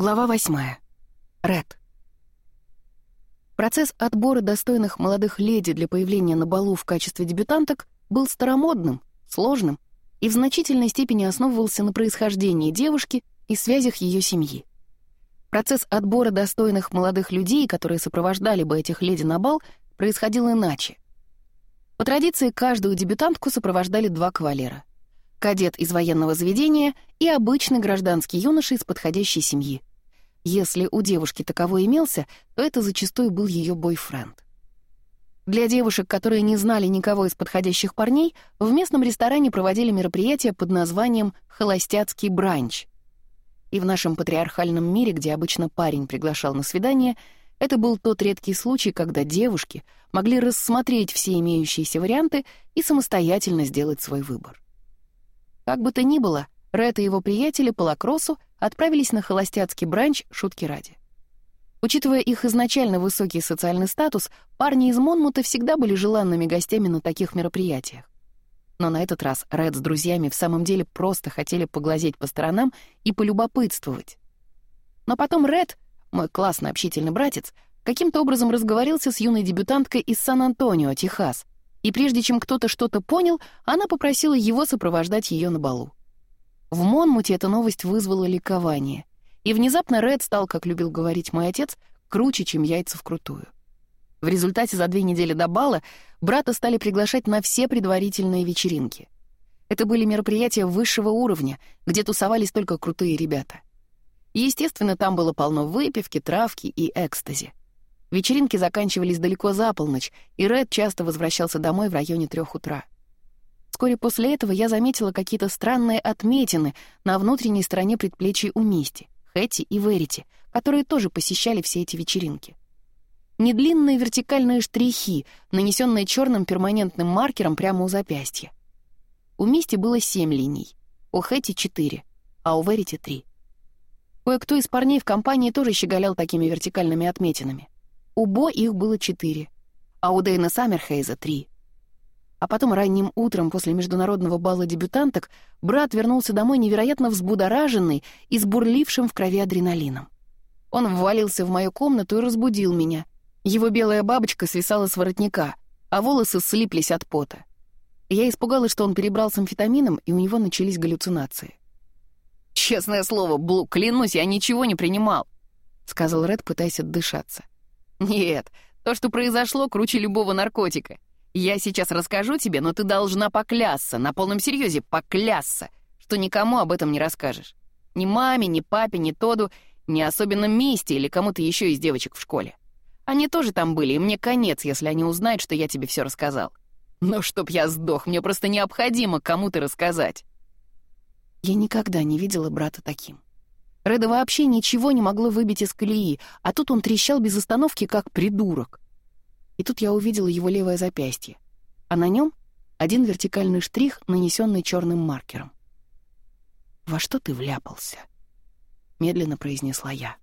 Глава 8. Ред. Процесс отбора достойных молодых леди для появления на балу в качестве дебютанток был старомодным, сложным и в значительной степени основывался на происхождении девушки и связях ее семьи. Процесс отбора достойных молодых людей, которые сопровождали бы этих леди на бал, происходил иначе. По традиции, каждую дебютантку сопровождали два кавалера — кадет из военного заведения и обычный гражданский юноша из подходящей семьи — если у девушки таковой имелся, то это зачастую был ее бойфренд. Для девушек, которые не знали никого из подходящих парней, в местном ресторане проводили мероприятие под названием «Холостяцкий бранч». И в нашем патриархальном мире, где обычно парень приглашал на свидание, это был тот редкий случай, когда девушки могли рассмотреть все имеющиеся варианты и самостоятельно сделать свой выбор. Как бы то ни было, Ред и его приятели по лакроссу отправились на холостяцкий бранч шутки ради. Учитывая их изначально высокий социальный статус, парни из Монмута всегда были желанными гостями на таких мероприятиях. Но на этот раз Ред с друзьями в самом деле просто хотели поглазеть по сторонам и полюбопытствовать. Но потом Ред, мой классный общительный братец, каким-то образом разговорился с юной дебютанткой из Сан-Антонио, Техас, и прежде чем кто-то что-то понял, она попросила его сопровождать ее на балу. В Монмуте эта новость вызвала ликование. И внезапно Ред стал, как любил говорить мой отец, круче, чем яйца вкрутую. В результате за две недели до бала брата стали приглашать на все предварительные вечеринки. Это были мероприятия высшего уровня, где тусовались только крутые ребята. Естественно, там было полно выпивки, травки и экстази. Вечеринки заканчивались далеко за полночь, и Ред часто возвращался домой в районе трех утра. Вскоре после этого я заметила какие-то странные отметины на внутренней стороне предплечий у Мисти, Хэти и Верити, которые тоже посещали все эти вечеринки. Недлинные вертикальные штрихи, нанесенные черным перманентным маркером прямо у запястья. У Мисти было семь линий, у Хэти — четыре, а у Верити — три. Кое-кто из парней в компании тоже щеголял такими вертикальными отметинами. У Бо их было четыре, а у Дэйна Саммерхейза — три — а потом ранним утром после международного бала дебютанток брат вернулся домой невероятно взбудораженный и с бурлившим в крови адреналином. Он ввалился в мою комнату и разбудил меня. Его белая бабочка свисала с воротника, а волосы слиплись от пота. Я испугалась, что он перебрал с амфетамином, и у него начались галлюцинации. «Честное слово, Блу, клянусь, я ничего не принимал», — сказал Ред, пытаясь отдышаться. «Нет, то, что произошло, круче любого наркотика. Я сейчас расскажу тебе, но ты должна поклясться, на полном серьезе поклясться, что никому об этом не расскажешь. Ни маме, ни папе, ни Тоду, ни особенно Мисте или кому-то еще из девочек в школе. Они тоже там были, и мне конец, если они узнают, что я тебе все рассказал. Но чтоб я сдох, мне просто необходимо кому-то рассказать. Я никогда не видела брата таким. Реда вообще ничего не могло выбить из колеи, а тут он трещал без остановки, как придурок и тут я увидела его левое запястье, а на нем один вертикальный штрих, нанесенный черным маркером. «Во что ты вляпался?» — медленно произнесла я.